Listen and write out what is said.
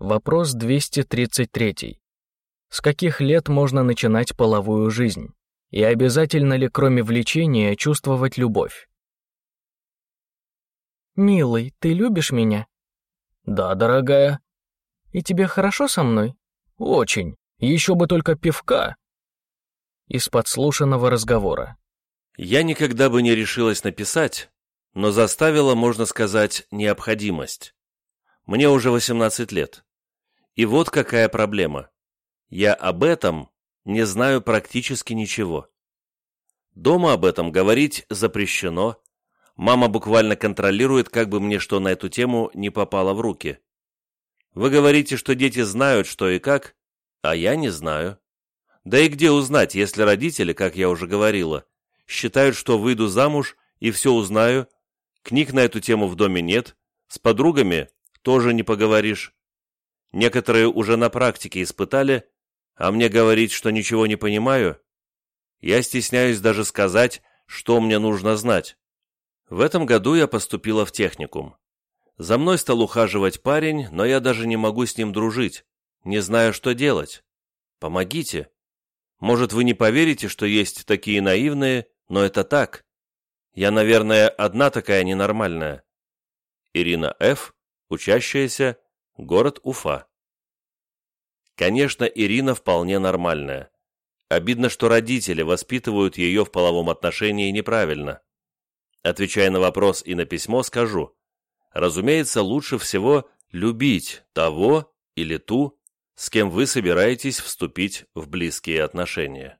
Вопрос 233. С каких лет можно начинать половую жизнь? И обязательно ли, кроме влечения, чувствовать любовь? «Милый, ты любишь меня?» «Да, дорогая». «И тебе хорошо со мной?» «Очень. Еще бы только пивка». Из подслушанного разговора. Я никогда бы не решилась написать, но заставила, можно сказать, необходимость. Мне уже 18 лет. И вот какая проблема. Я об этом не знаю практически ничего. Дома об этом говорить запрещено. Мама буквально контролирует, как бы мне что на эту тему не попало в руки. Вы говорите, что дети знают, что и как, а я не знаю. Да и где узнать, если родители, как я уже говорила, считают, что выйду замуж и все узнаю, книг на эту тему в доме нет, с подругами тоже не поговоришь. Некоторые уже на практике испытали, а мне говорить, что ничего не понимаю, я стесняюсь даже сказать, что мне нужно знать. В этом году я поступила в техникум. За мной стал ухаживать парень, но я даже не могу с ним дружить, не знаю, что делать. Помогите. Может, вы не поверите, что есть такие наивные, но это так. Я, наверное, одна такая ненормальная. Ирина Ф., учащаяся, город Уфа. Конечно, Ирина вполне нормальная. Обидно, что родители воспитывают ее в половом отношении неправильно. Отвечая на вопрос и на письмо, скажу. Разумеется, лучше всего любить того или ту, с кем вы собираетесь вступить в близкие отношения.